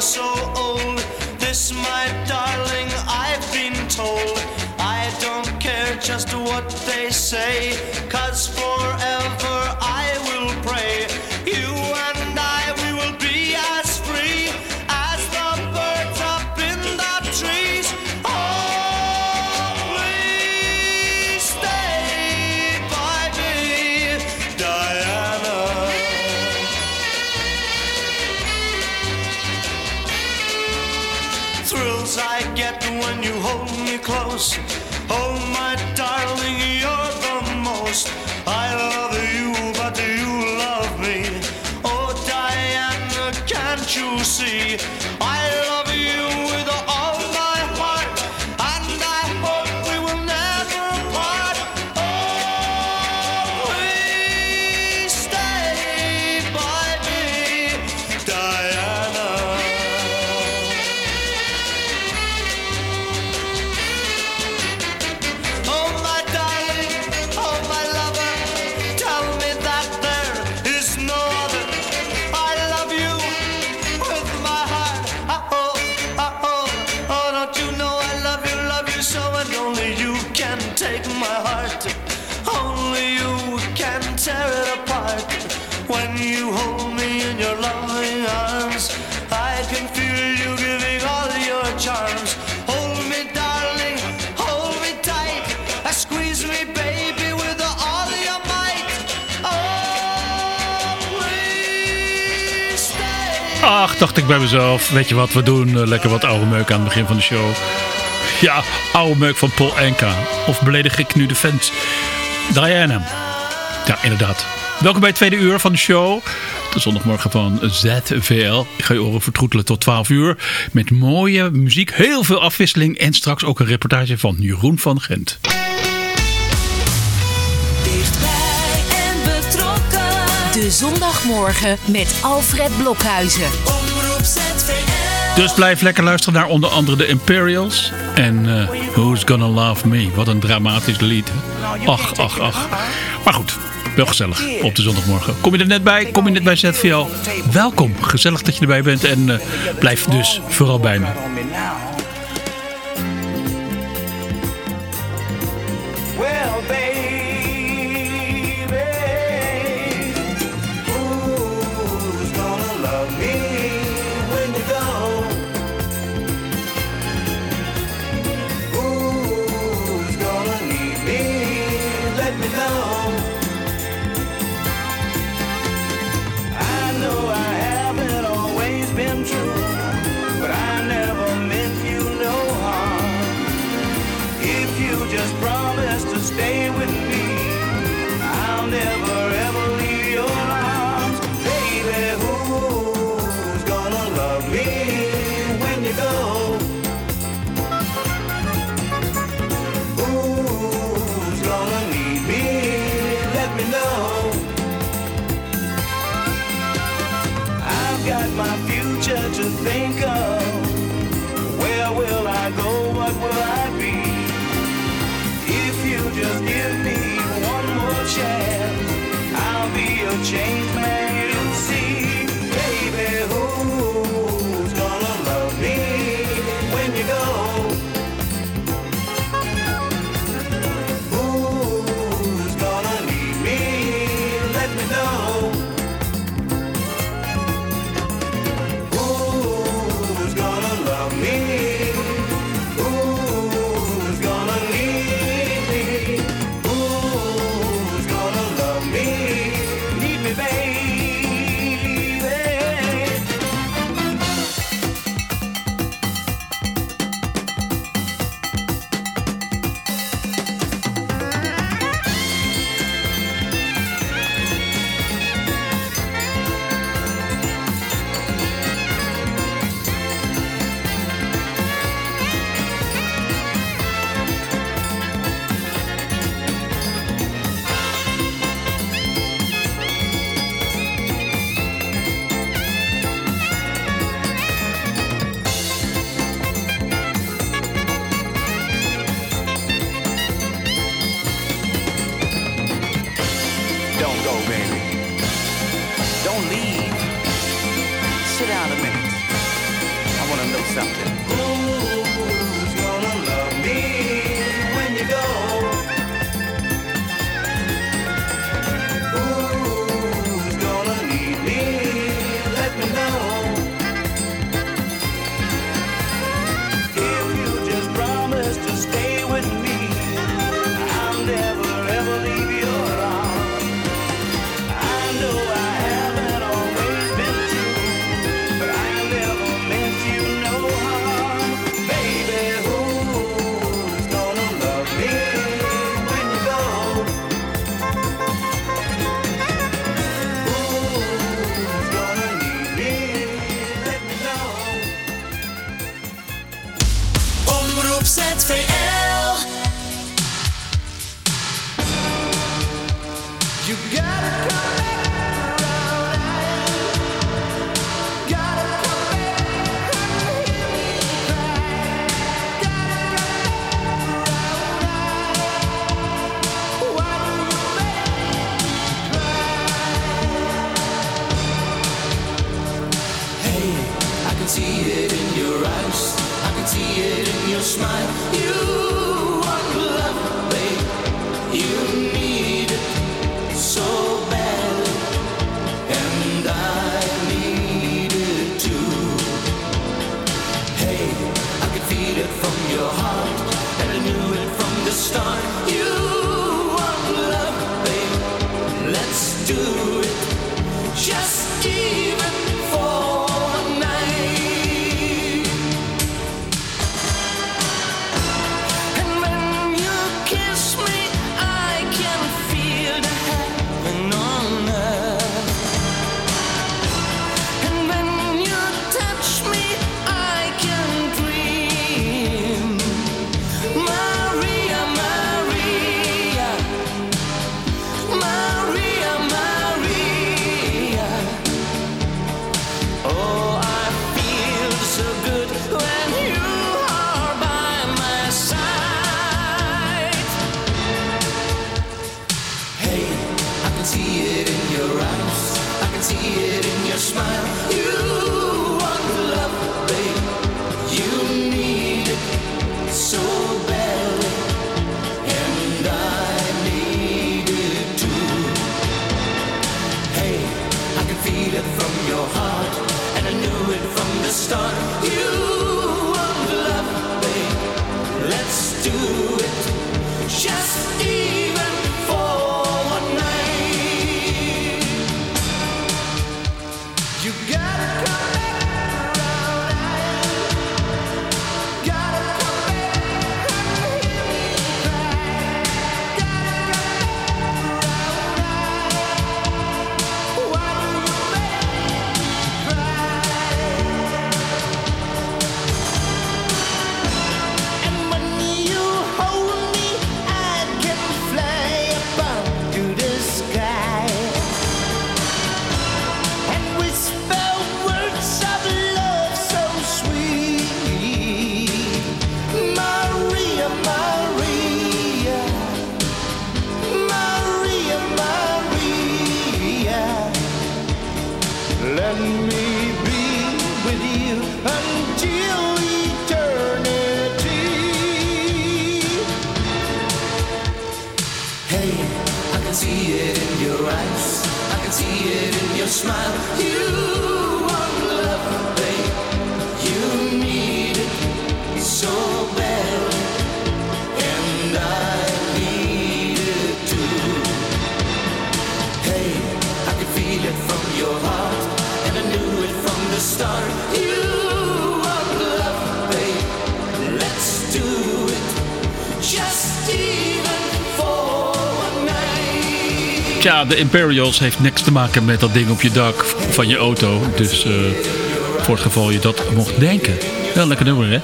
you're so old. This, my darling, I've been told. I don't care just what they say, cause forever Ach, dacht ik bij mezelf. Weet je wat, we doen eh, lekker wat oude meuk aan het begin van de show. Ja, oude meuk van Paul Enka. Of beledig ik nu de fans? Diana. Ja, inderdaad. Welkom bij het tweede uur van de show. De zondagmorgen van ZVL. Ik ga je oren vertroetelen tot 12 uur. Met mooie muziek, heel veel afwisseling. En straks ook een reportage van Jeroen van Gent. De zondagmorgen met Alfred Blokhuizen. Dus blijf lekker luisteren naar onder andere de Imperials. En eh, Who's Gonna Love Me. Wat een dramatisch lied. Ach, ach, ach. Maar goed, wel gezellig op de zondagmorgen. Kom je er net bij? Kom je net bij ZVL? Welkom. Gezellig dat je erbij bent. En eh, blijf dus vooral bij me. Think never leave. Tja, de Imperials heeft niks te maken met dat ding op je dak van je auto. Dus eh, voor het geval je dat mocht denken. Wel lekker nummer, hè?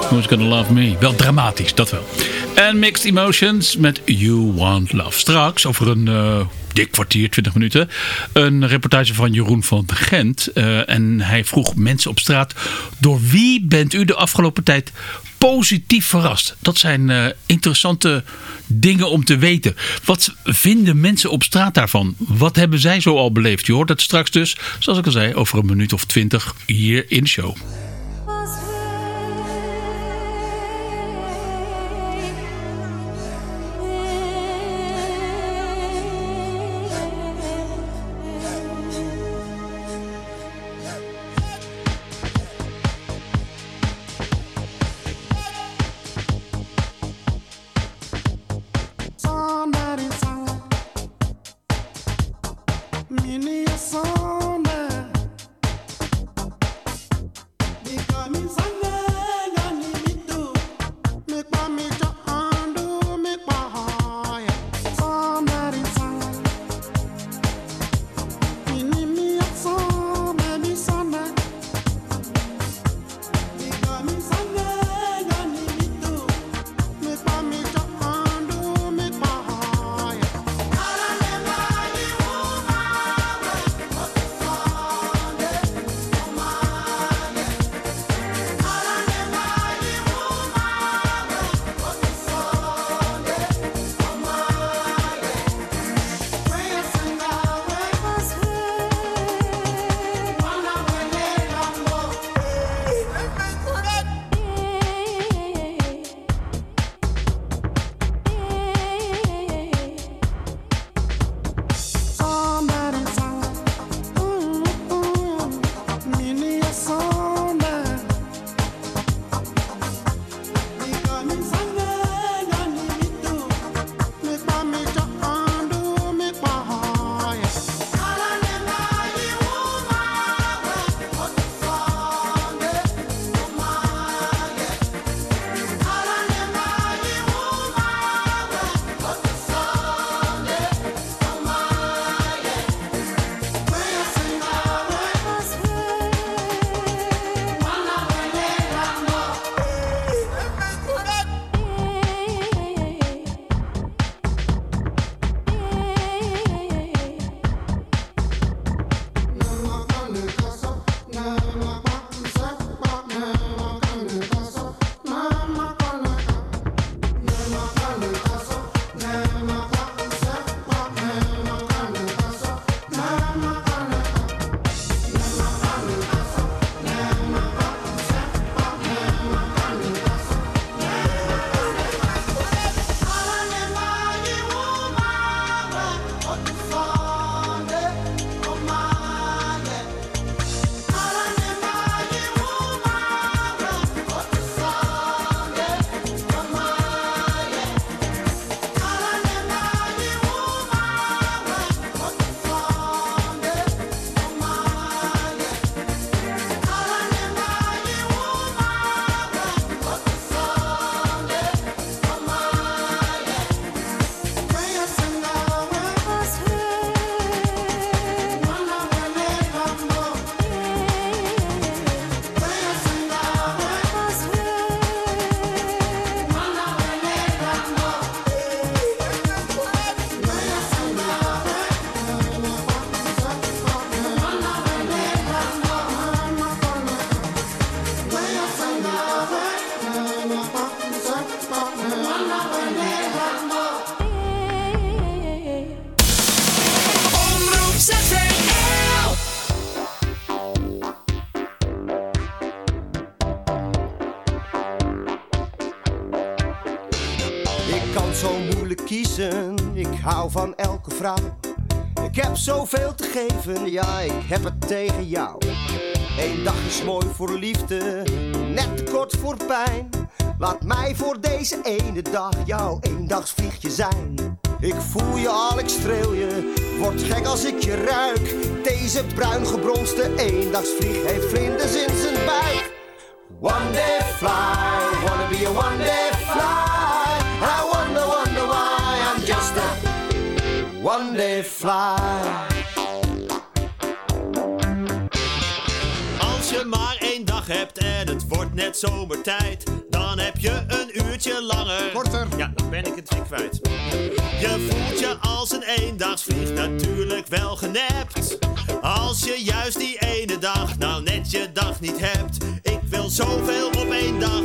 Who's gonna love me? Wel dramatisch, dat wel. En Mixed Emotions met You Want Love. Straks, over een eh, dik kwartier, 20 minuten, een reportage van Jeroen van Gent. Eh, en hij vroeg mensen op straat, door wie bent u de afgelopen tijd positief verrast? Dat zijn eh, interessante dingen om te weten. Wat vinden mensen op straat daarvan? Wat hebben zij zo al beleefd? Je hoort het straks dus, zoals ik al zei, over een minuut of twintig hier in de show. Geven, ja, ik heb het tegen jou. Eén dag is mooi voor liefde, net te kort voor pijn. Laat mij voor deze ene dag jouw eendagsvliegje zijn. Ik voel je al, ik streel je, word gek als ik je ruik. Deze bruin gebronste eendagsvlieg heeft vlinders in zijn buik. One day fly, wanna be a one zomertijd, dan heb je een uurtje langer. Korter. Ja, dan ben ik het weer kwijt. Je voelt je als een eendagsvlieg natuurlijk wel genept. Als je juist die ene dag nou net je dag niet hebt. Ik wil zoveel op één dag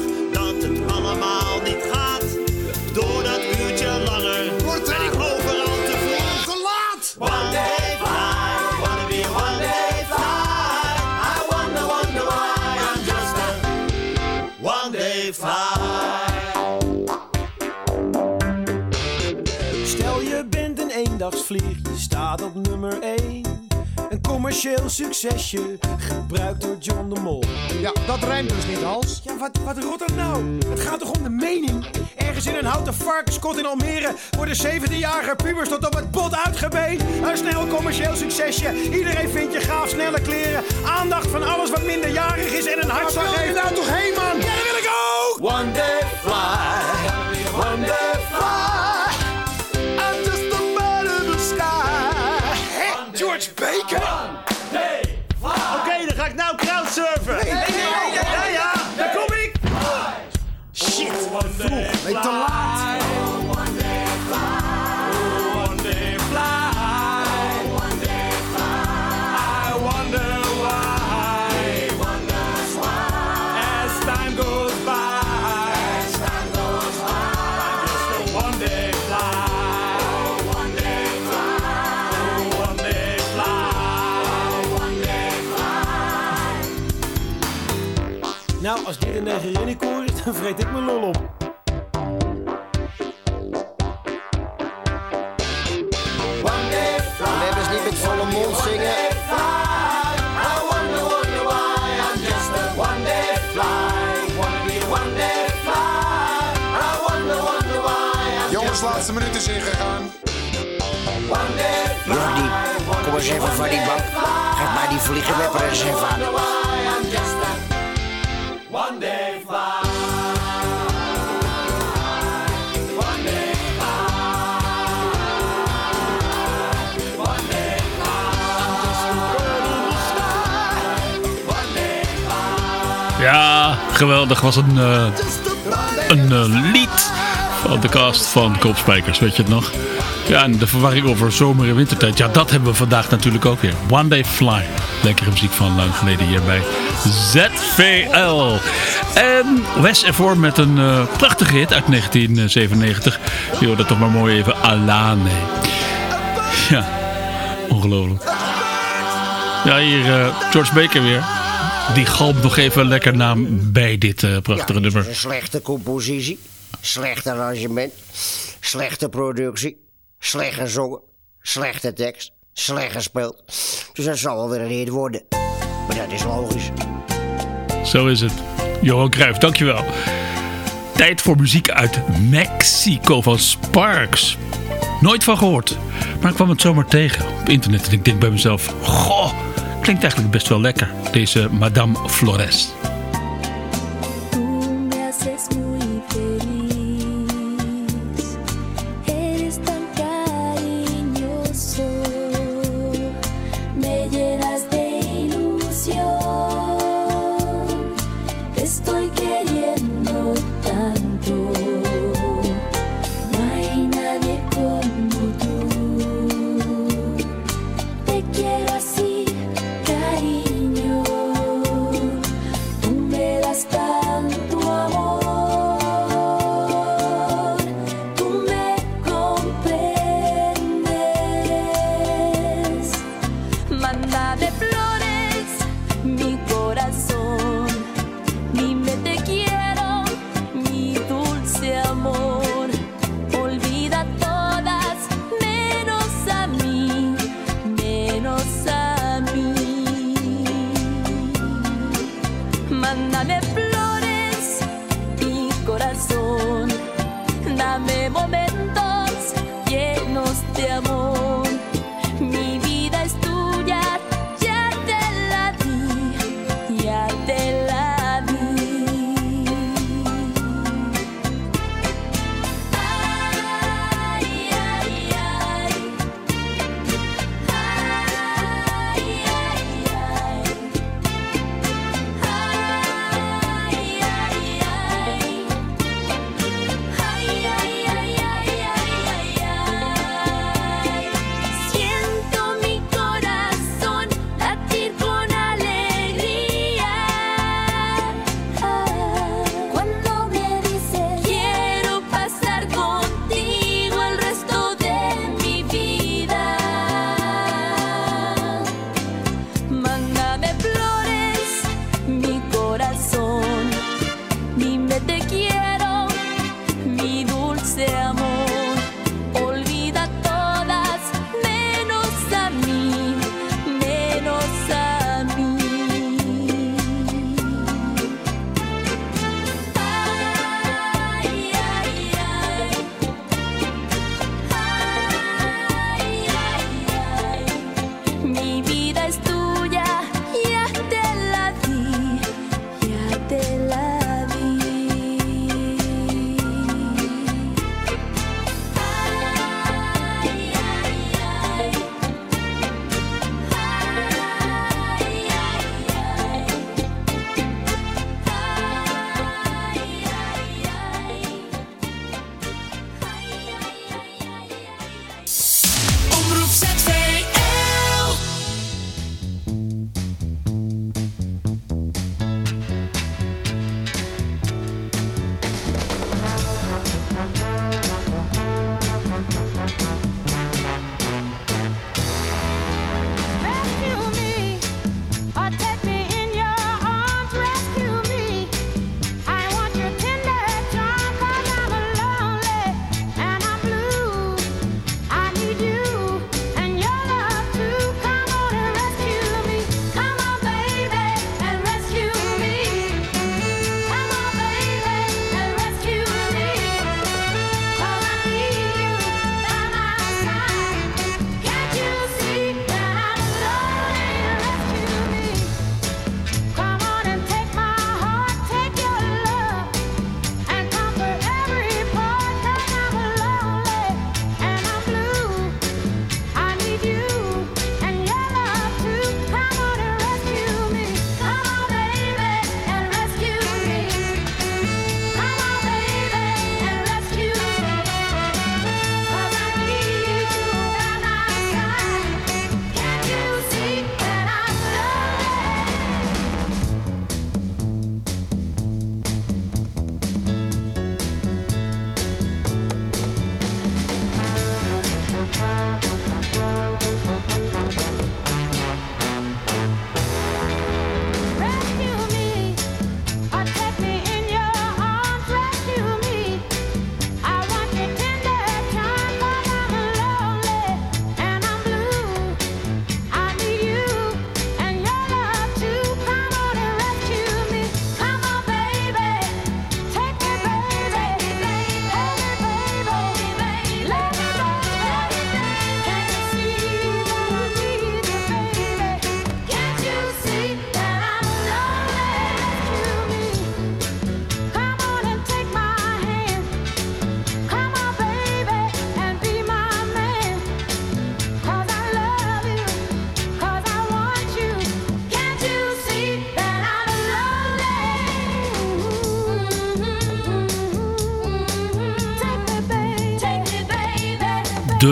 commercieel succesje, gebruikt door John de Mol. Ja, dat rijmt dus niet, als. Ja, wat, wat rot dat nou? Het gaat toch om de mening? Ergens in een houten varkenskot in Almere worden 17-jarige pubers tot op het bot uitgebeet. Een snel commercieel succesje, iedereen vindt je gaaf, snelle kleren. Aandacht van alles wat minderjarig is en een hartslag heeft. Waar wil je nou toch heen, man? Ja, dat wil ik ook! One day fly, one day One day fly. Nou, als dit een Negerini-koor is, dan vreet ik mijn lol op. laatste minuut is ingegaan. Jordi, kom eens even van die bank. Geef mij die vliegenwepper eens even aan. One day fly. One day Ja, geweldig. Was een, eh, een eh, lied van de cast van Koopspijkers, weet je het nog? Ja, en de verwarring over zomer- en wintertijd. Ja, dat hebben we vandaag natuurlijk ook weer. One Day Fly. Lekkere muziek van lang geleden hier bij ZVL. En Wes ervoor met een eh, prachtige hit uit 1997. Je hoort dat toch maar mooi even. Alane. Ja, ongelooflijk. Ja, hier eh, George Baker weer. Die galmt nog even lekker naam bij dit eh, prachtige nummer. Een slechte compositie, slecht arrangement, slechte productie, slecht gezongen, slechte tekst, slecht gespeeld. Dus dat zal wel weer een hit worden. Maar dat is logisch. Zo is het. Johan Cruijff, dankjewel. Tijd voor muziek uit Mexico van Sparks. Nooit van gehoord. Maar ik kwam het zomaar tegen op internet. En ik denk bij mezelf, goh, klinkt eigenlijk best wel lekker. Deze Madame Flores.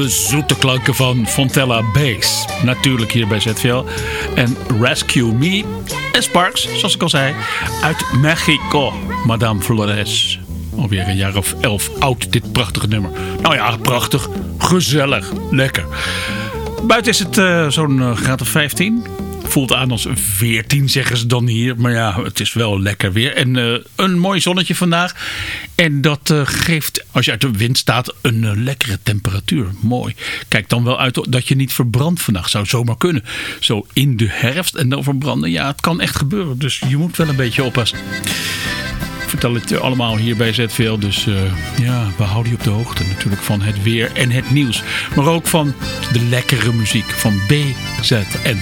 Zoete klanken van Fontella Bass. Natuurlijk hier bij ZVL. En Rescue Me en Sparks, zoals ik al zei, uit Mexico. Madame Flores. Alweer een jaar of elf oud, dit prachtige nummer. Nou ja, prachtig, gezellig, lekker. Buiten is het eh, zo'n eh, graad of 15. Voelt aan als een 14, zeggen ze dan hier. Maar ja, het is wel lekker weer. En eh, een mooi zonnetje vandaag. En dat eh, geeft, als je uit de wind staat, een eh, lekkere temperatuur. Mooi. Kijk dan wel uit dat je niet verbrandt vandaag. Zou zomaar kunnen. Zo in de herfst en dan verbranden. Ja, het kan echt gebeuren. Dus je moet wel een beetje oppassen. Ik vertel het allemaal hier bij ZVL. Dus eh, ja, we houden je op de hoogte natuurlijk van het weer en het nieuws. Maar ook van de lekkere muziek van BZN.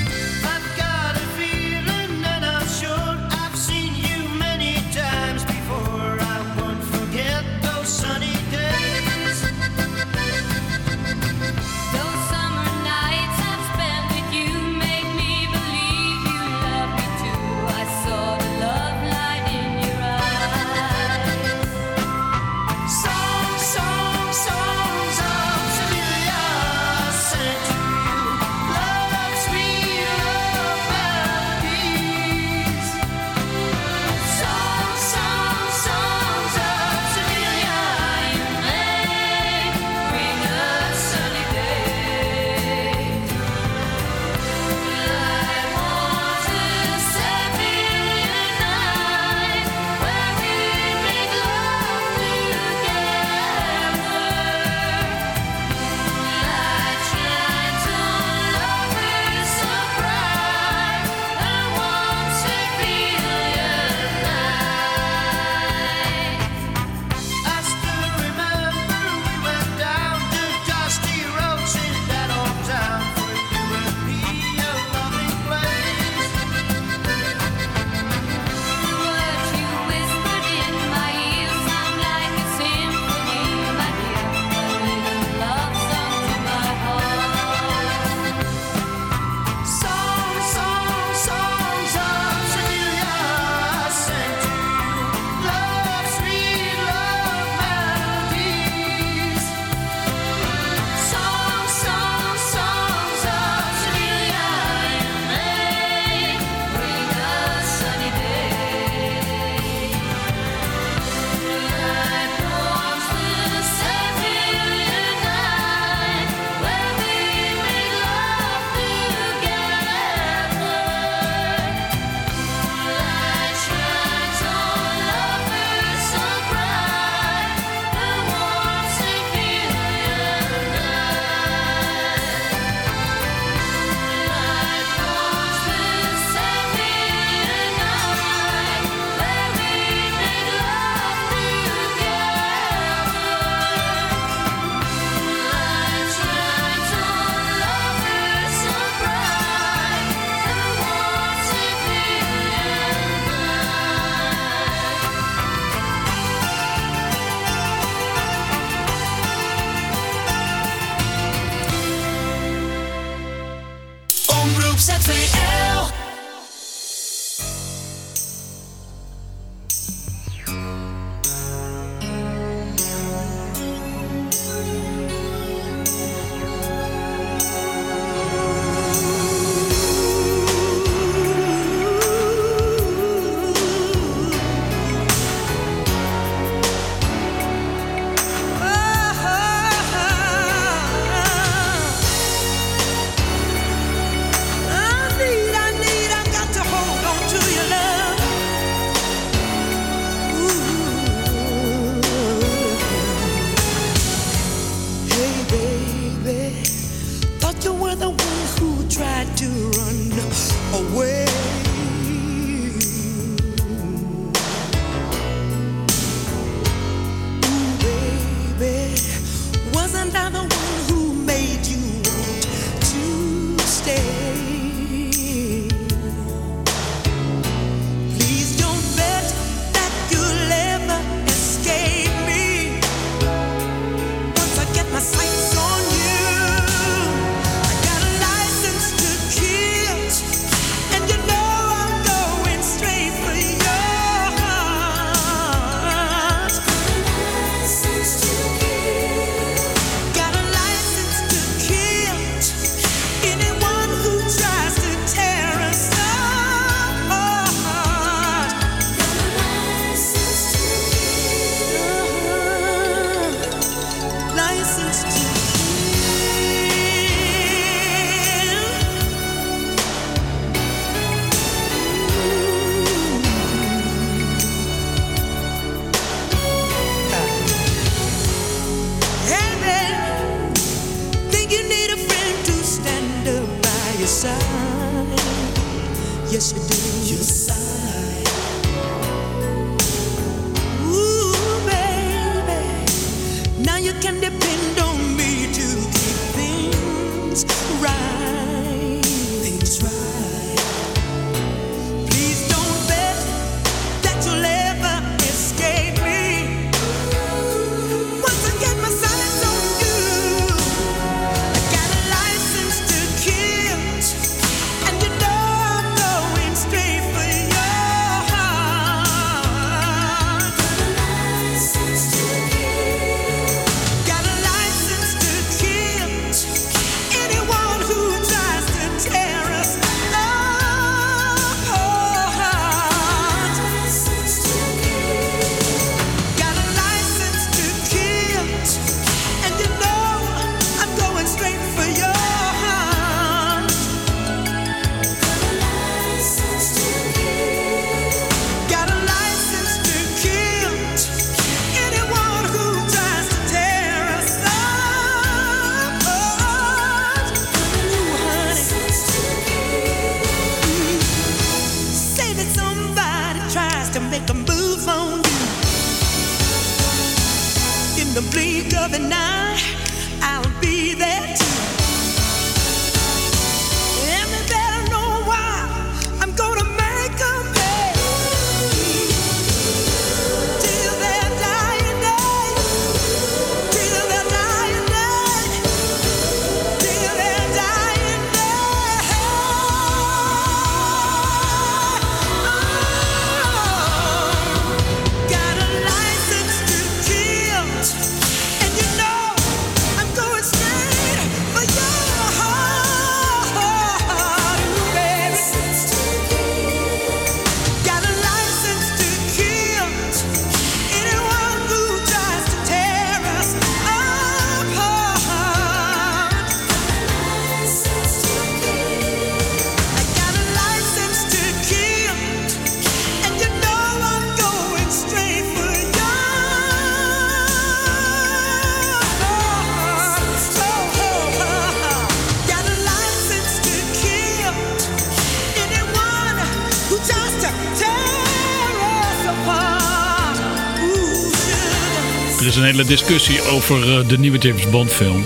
Hele discussie over eh, de nieuwe James Bond film.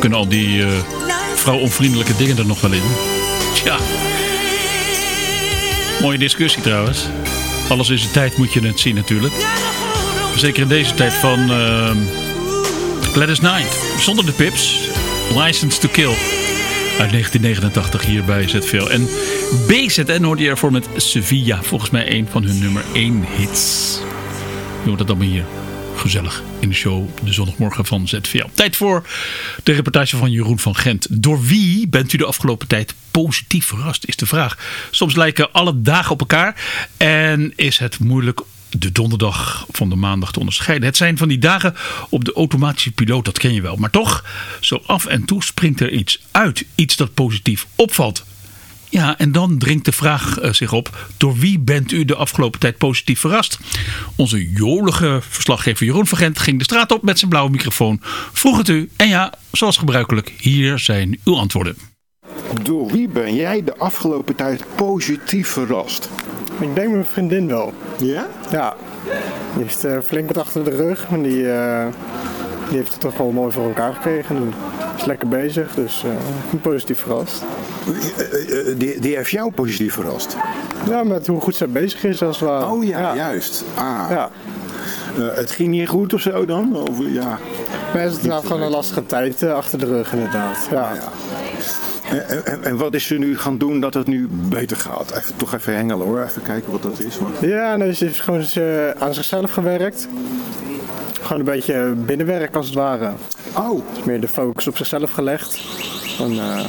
Kunnen al die eh vrouwonvriendelijke dingen er nog wel in? Tja. Mooie discussie trouwens. Alles in zijn tijd moet je het zien natuurlijk. Zeker in deze tijd van uh, Gladys Knight. Zonder de pips. License to Kill. Uit 1989 hier bij ZVL. En BZN hoorde je ervoor met Sevilla. Volgens mij een van hun nummer 1 hits. Je hoort dat allemaal hier. Gezellig in de show de zondagmorgen van ZVL. Tijd voor de reportage van Jeroen van Gent. Door wie bent u de afgelopen tijd positief verrast, is de vraag. Soms lijken alle dagen op elkaar en is het moeilijk de donderdag van de maandag te onderscheiden. Het zijn van die dagen op de automatische piloot, dat ken je wel. Maar toch, zo af en toe springt er iets uit. Iets dat positief opvalt. Ja, en dan dringt de vraag eh, zich op: door wie bent u de afgelopen tijd positief verrast? Onze jolige verslaggever Jeroen van Gent ging de straat op met zijn blauwe microfoon, vroeg het u. En ja, zoals gebruikelijk, hier zijn uw antwoorden. Door wie ben jij de afgelopen tijd positief verrast? Ik denk mijn vriendin wel. Ja? Ja. Die heeft eh, flink wat achter de rug. Maar die, eh, die heeft het toch wel mooi voor elkaar gekregen. En is lekker bezig. Dus ben positief verrast. Eh, eh, Die, die heeft jou positief verrast? Ja, met hoe goed zij bezig is als het ware. Oh ja, juist. Ah. Ja. Het ging niet goed of zo dan? Of, ja. Maar het is inderdaad gewoon een lastige tijd achter de rug inderdaad. Ja. En, en, en wat is ze nu gaan doen dat het nu beter gaat? Even, toch even hengelen hoor, even kijken wat dat is. hoor. Ja, nee, ze heeft gewoon eh, aan zichzelf gewerkt. Gewoon een beetje binnenwerk als het ware. Oh. Dus meer de focus op zichzelf gelegd. Van, eh,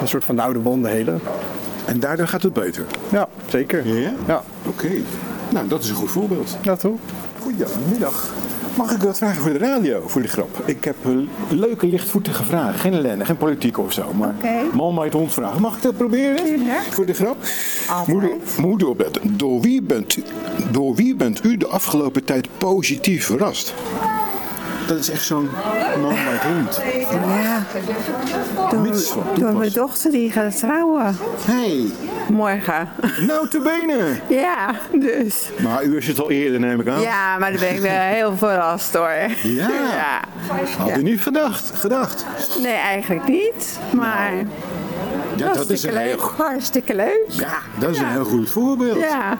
een soort van de oude wonden helen. En daardoor gaat het beter? Ja, zeker. Ja? Ja. Oké. Nou, dat is een goed voorbeeld. Ja, toch? Goedemiddag. Mag ik wat vragen voor de radio, voor de grap? Ik heb een leuke, lichtvoetige vragen. Geen ellende, geen politiek of zo. Maar man mij het hond vragen. Mag ik dat proberen? Voor de grap? Moeder, moeder opletten. Door wie, bent, u- door wie bent u de afgelopen tijd positief verrast? Dat is echt zo'n man hond. Ja, door, door mijn dochter die gaat trouwen. Hey. Morgen. Nou, te benen. Ja, dus. Maar u is het al eerder, neem ik aan. Ja, maar daar ben ik wel heel verrast hoor. Ja. ja. Had u niet gedacht? gedacht? Nee, eigenlijk niet. Maar Ja, dat is hartstikke een heel, leuk. Hartstikke leuk. ja, dat is een heel goed voorbeeld. Ja.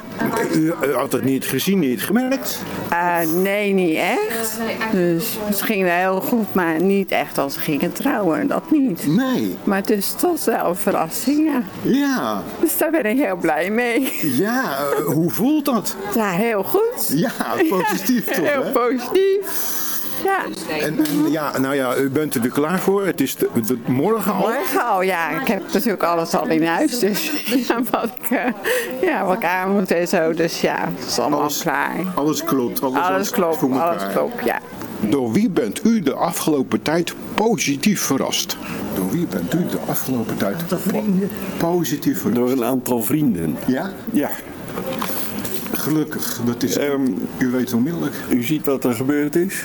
U, u had het niet gezien, niet gemerkt? Eh, nee, niet echt. Dus het ging wel heel goed, maar niet echt als ze gingen trouwen. Dat niet. Nee. Maar het is toch wel een verrassing, ja. Ja. Dus daar ben ik heel blij mee. Ja, eh, hoe voelt dat? Ja, heel goed. Ja, positief toch, Heel hè? positief. Ja. En, en ja, nou ja, u bent er klaar voor. Het is de, de- morgen al. Morgen al, ja. Ik heb natuurlijk alles al in huis. Dus ja, wat ik, eh, ja, wat ik aan moet en zo. Dus ja, het is allemaal klaar. Alles klopt. Alles, Alles klopt, voor alles klopt, ja. Door wie bent u de afgelopen tijd positief verrast? Door wie bent u de afgelopen tijd positief verrast? Door een aantal vrienden. Ja? Ja. Gelukkig, dat is. u weet onmiddellijk. U ziet wat er gebeurd is?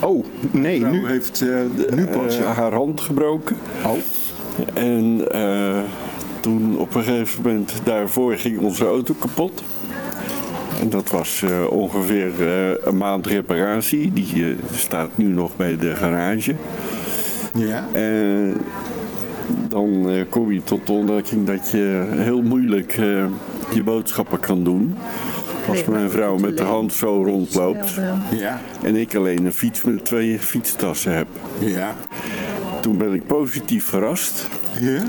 Oh, nee, nu heeft eh, Nu pas, eh, ja. haar hand gebroken. Oh. En eh, toen op een gegeven moment daarvoor ging onze auto kapot. En dat was ongeveer een maand reparatie. Die staat nu nog bij de garage. Ja. En dan kom je tot de ontdekking dat je heel moeilijk je boodschappen kan doen. Als mijn vrouw met de hand zo rondloopt. Ja. En ik alleen een fiets met twee fietstassen heb. Ja. Toen ben ik positief verrast. Ja?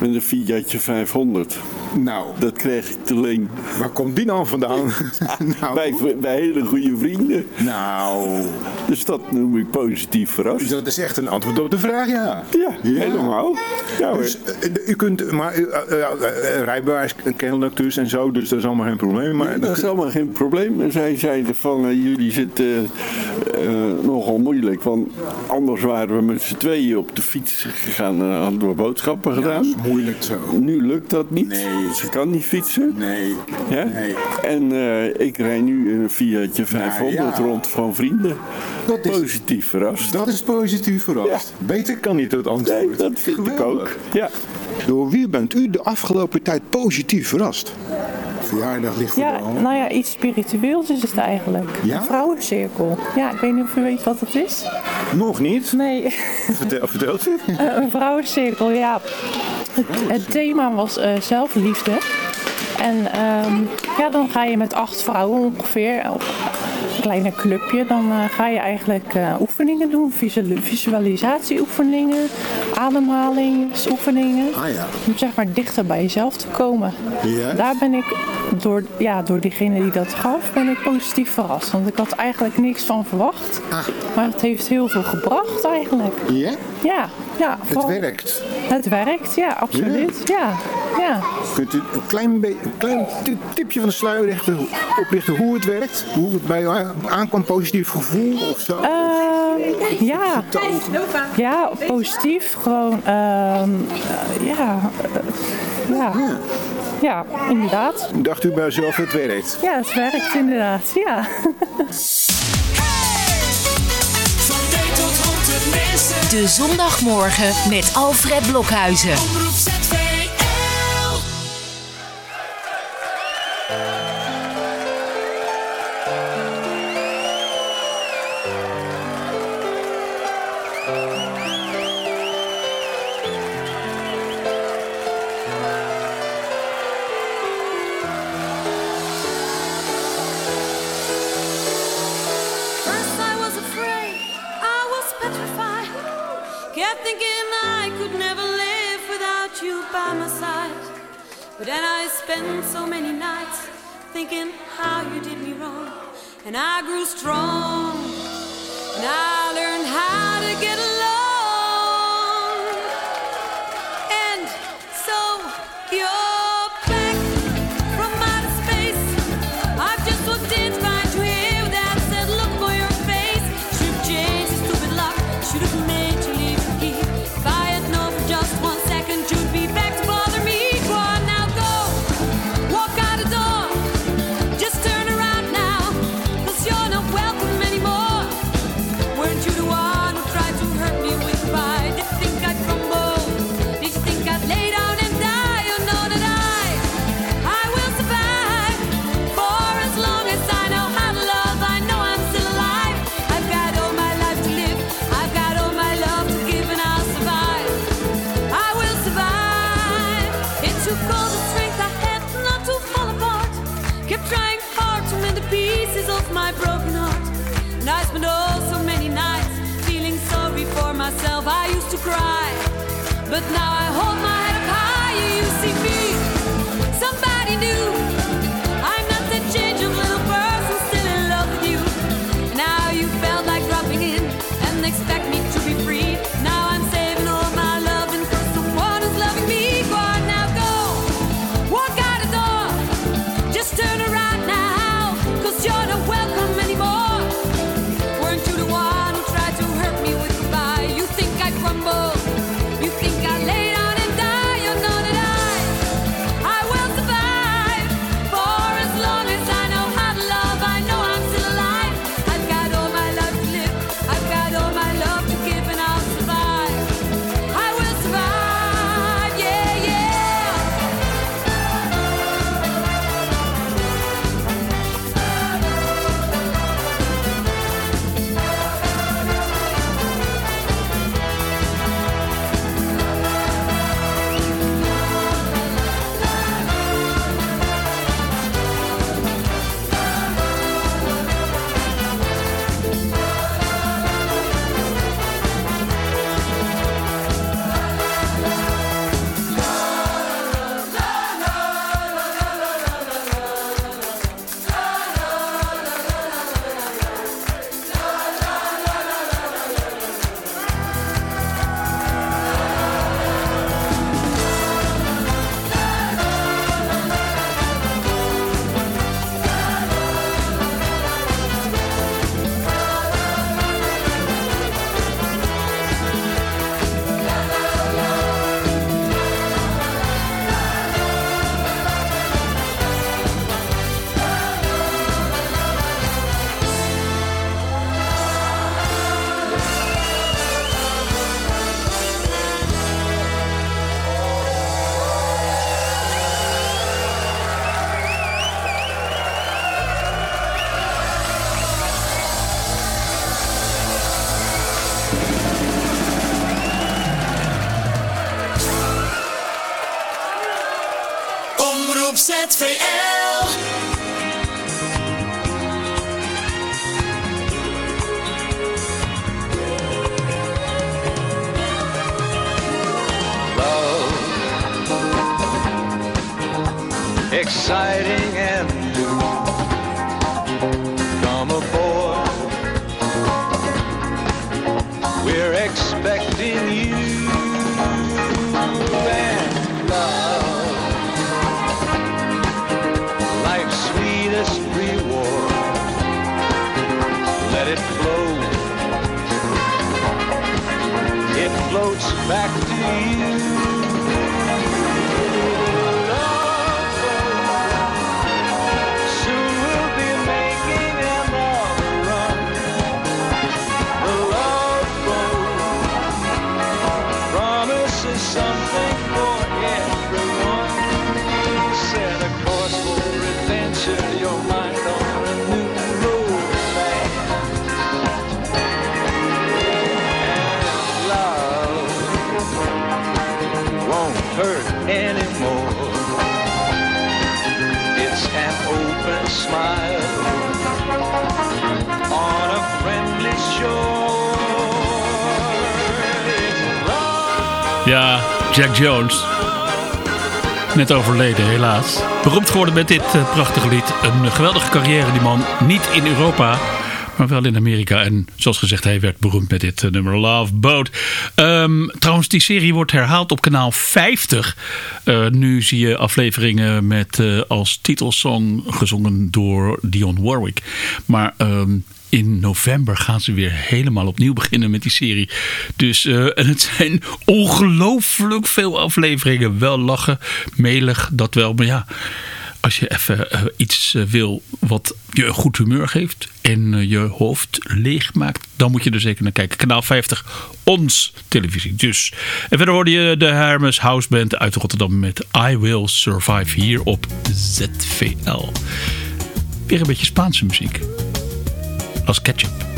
Met een Fiatje 500. Nou. Dat kreeg ik te leen. Waar komt die nou vandaan? nou. Bij, bij hele goede vrienden. Nou. Dus dat noem ik positief verrast. Dat is echt een antwoord op de vraag, ja. Ja, helemaal. Ja, dus, eh, u kunt, maar u, eh, eh, rijbewijs kennelijk dus en zo, dus dat is allemaal geen probleem. Maar dat is allemaal geen probleem. En zij zeiden van, jullie zitten nogal moeilijk. Want anders waren we met z'n tweeën op de fiets gegaan en hadden we boodschappen gedaan. moeilijk zo. Nu lukt dat niet. Nee. Ze kan niet fietsen. Nee. Ja? Nee. En eh, ik rijd nu in een Fiatje 500 Nou ja. rond van vrienden. Dat is- Positief verrast. Dat is positief verrast. Beter kan niet het antwoord. Nee, dat vind ik ook. Ja. Door wie bent u de afgelopen tijd positief verrast? Verjaardag ligt voor Ja, de hand. nou ja, iets spiritueels is het eigenlijk. Ja? Een vrouwencirkel. Ja, ik weet niet of u weet wat het is. Nog niet? Nee, Vertel, vertelt u? Een vrouwencirkel, ja. Het, het thema was eh, zelfliefde. En ehm, ja, dan ga je met acht vrouwen ongeveer, op een kleine clubje, dan eh, ga je eigenlijk eh, oefeningen doen. Visual- Visualisatieoefeningen, ademhalingsoefeningen. Ah ja. Om zeg maar dichter bij jezelf te komen. Ja. Daar ben ik door, ja, door diegene die dat gaf, ben ik positief verrast. Want ik had eigenlijk niks van verwacht. Maar het heeft heel veel gebracht eigenlijk. Ja? Ja, ja. Het werkt. Het werkt, ja, absoluut. Ja, ja. Kunt u een klein, be- een klein ti- tipje van de sluier oplichten hoe het werkt? Hoe het bij u aan- aankwam, positief gevoel of zo? Ehm, ja. ja, positief. Gewoon, ehm, eh, ja, eh, ja. Ja, inderdaad. Dacht u bij uzelf, het werkt? Ja, het werkt inderdaad, ja. De zondagmorgen met Alfred Blokhuizen. Cry, but now I hold my Jack Jones. Net overleden, helaas. Beroemd geworden met dit eh, prachtige lied. Een geweldige carrière, die man. Niet in Europa, maar wel in Amerika. En zoals gezegd, hij werd beroemd met dit eh, nummer Love Boat. Ehm, trouwens, die serie wordt herhaald op kanaal 50. Eh, nu zie je afleveringen met als titelsong gezongen door Dionne Warwick. Maar... ehm, in november gaan ze weer helemaal opnieuw beginnen met die serie. Dus, eh, en het zijn ongelooflijk veel afleveringen. Wel lachen, melig, dat wel. Maar ja, als je even eh, iets eh, wil wat je een goed humeur geeft en je hoofd leeg maakt, dan moet je er zeker naar kijken. Kanaal 50, ons televisie. Dus. En verder hoorde je de Hermes House Band uit Rotterdam met I Will Survive hier op ZVL. Weer een beetje Spaanse muziek. Als ketchup.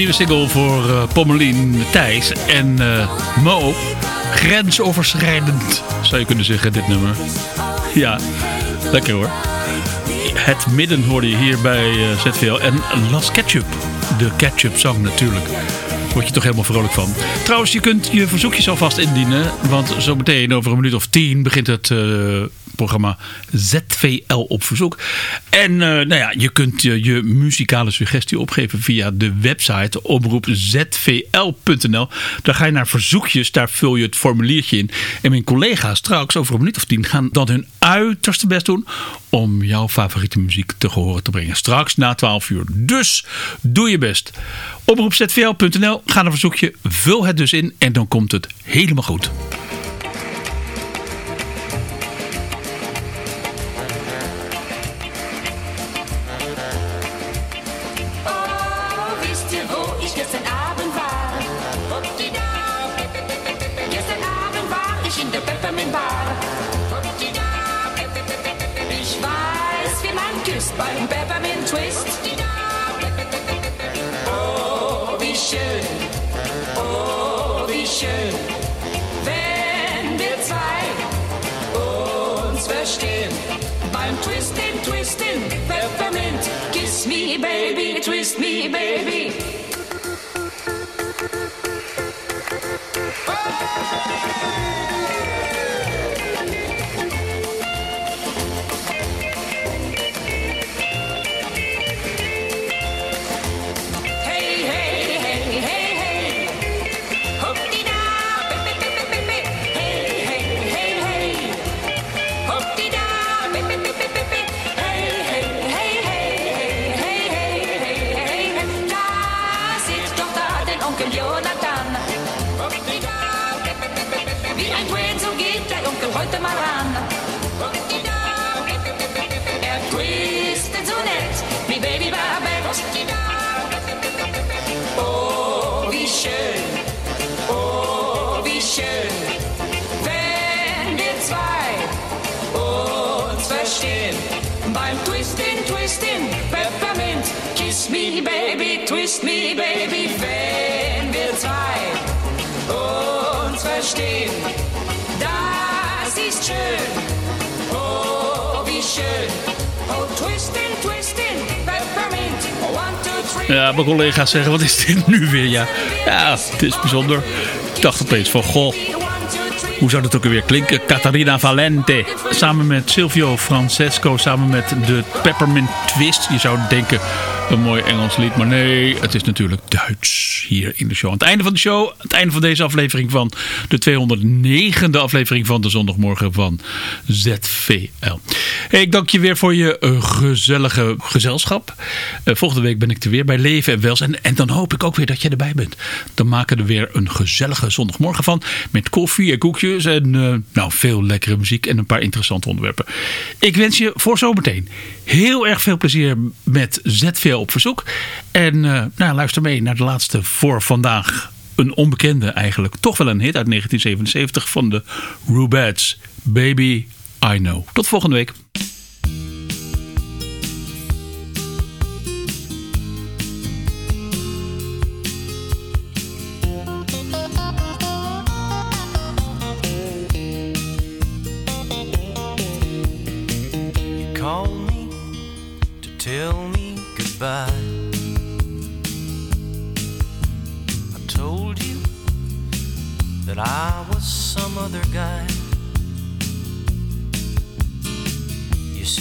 nieuwe single voor uh, Pommelien, Thijs en eh, Mo. Grensoverschrijdend, zou je kunnen zeggen, dit nummer. Ja, lekker hoor. Het midden hoorde je hier bij eh, ZVL. En Last Ketchup, de ketchup zang natuurlijk. Word je toch helemaal vrolijk van. Trouwens, je kunt je verzoekjes alvast indienen. Want zo meteen over een minuut of tien, begint het programma ZVL op verzoek. En eh, nou ja, je kunt je, je, muzikale suggestie opgeven via de website oproepzvl.nl. Daar ga je naar verzoekjes, daar vul je het formuliertje in. En mijn collega's straks over een minuut of tien gaan dan hun uiterste best doen om jouw favoriete muziek te horen te brengen. Straks na 12 uur. Dus doe je best. Oproepzvl.nl, ga naar verzoekje, vul het dus in en dan komt het helemaal goed. Ja, mijn collega's zeggen, wat is dit nu weer? Ja, ja het is bijzonder. Ik dacht opeens van, goh, hoe zou dat ook alweer klinken? Catarina Valente. Samen met Silvio Francesco. Samen met de Peppermint Twist. Je zou denken een mooi Engels lied. Maar nee, het is natuurlijk Duits hier in de show. Aan het einde van de show. aan Het einde van deze aflevering van de 209e aflevering van de zondagmorgen van ZVL. Ik dank je weer voor je eh, gezellige gezelschap. Eh, volgende week ben ik er weer bij Leven en Welzijn. En dan hoop ik ook weer dat je erbij bent. Dan maken we er weer een gezellige zondagmorgen van. Met koffie en koekjes en eh, nou, veel lekkere muziek en een paar interessante onderwerpen. Ik wens je voor zometeen heel erg veel plezier met ZVL op verzoek. En eh, nou, luister mee naar de laatste voor vandaag. Een onbekende eigenlijk. Toch wel een hit uit 1977 van de Rubettes. Baby, I Know. Tot volgende week.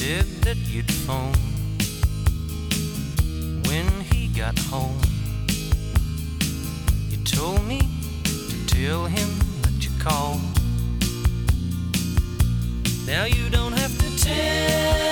Said that you'd phone when he got home. You told me to tell him that you called. Now you don't have to tell